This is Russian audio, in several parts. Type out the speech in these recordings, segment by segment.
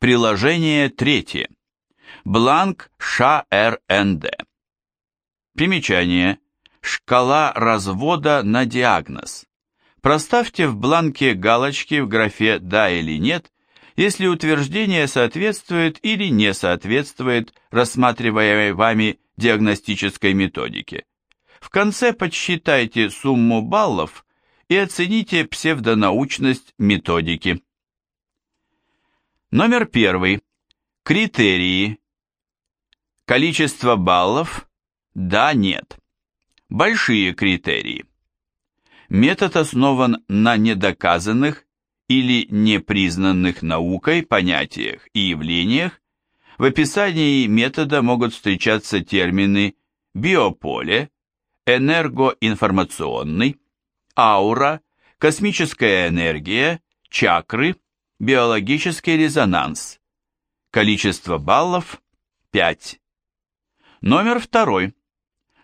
Приложение третье. Бланк ШРНД. Примечание. Шкала развода на диагноз. Проставьте в бланке галочки в графе «Да» или «Нет», если утверждение соответствует или не соответствует рассматриваемой вами диагностической методике. В конце подсчитайте сумму баллов и оцените псевдонаучность методики. Номер первый. Критерии. Количество баллов. Да, нет. Большие критерии. Метод основан на недоказанных или непризнанных наукой понятиях и явлениях. В описании метода могут встречаться термины биополе, энергоинформационный, аура, космическая энергия, чакры, биологический резонанс. Количество баллов 5. Номер второй.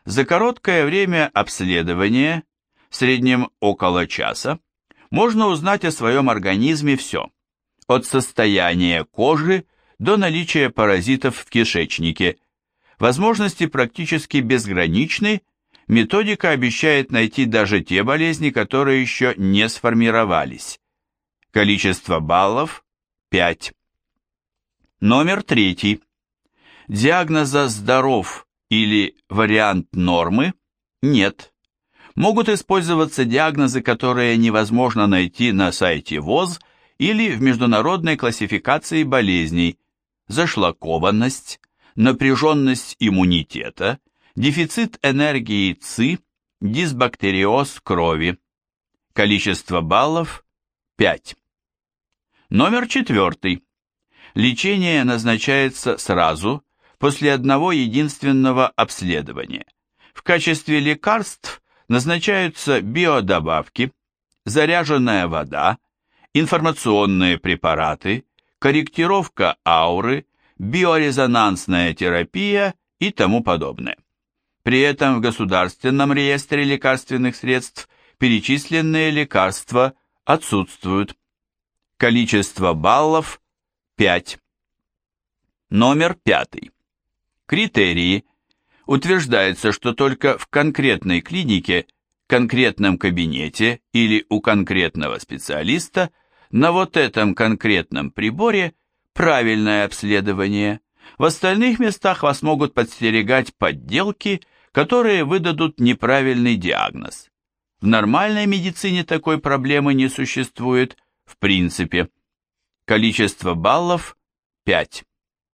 За короткое время обследования, в среднем около часа, можно узнать о своем организме все, от состояния кожи до наличия паразитов в кишечнике. Возможности практически безграничны, методика обещает найти даже те болезни, которые еще не сформировались. Количество баллов – 5. Номер третий. Диагноза «здоров» или «вариант нормы» нет. Могут использоваться диагнозы, которые невозможно найти на сайте ВОЗ или в международной классификации болезней, зашлакованность, напряженность иммунитета, дефицит энергии ЦИ, дисбактериоз крови. Количество баллов – 5. Номер четвертый. Лечение назначается сразу, после одного единственного обследования. В качестве лекарств назначаются биодобавки, заряженная вода, информационные препараты, корректировка ауры, биорезонансная терапия и тому подобное. При этом в Государственном реестре лекарственных средств перечисленные лекарства отсутствуют. Количество баллов – 5. Номер пятый. Критерии. Утверждается, что только в конкретной клинике, конкретном кабинете или у конкретного специалиста на вот этом конкретном приборе правильное обследование. В остальных местах вас могут подстерегать подделки, которые выдадут неправильный диагноз. В нормальной медицине такой проблемы не существует – в принципе. Количество баллов – 5.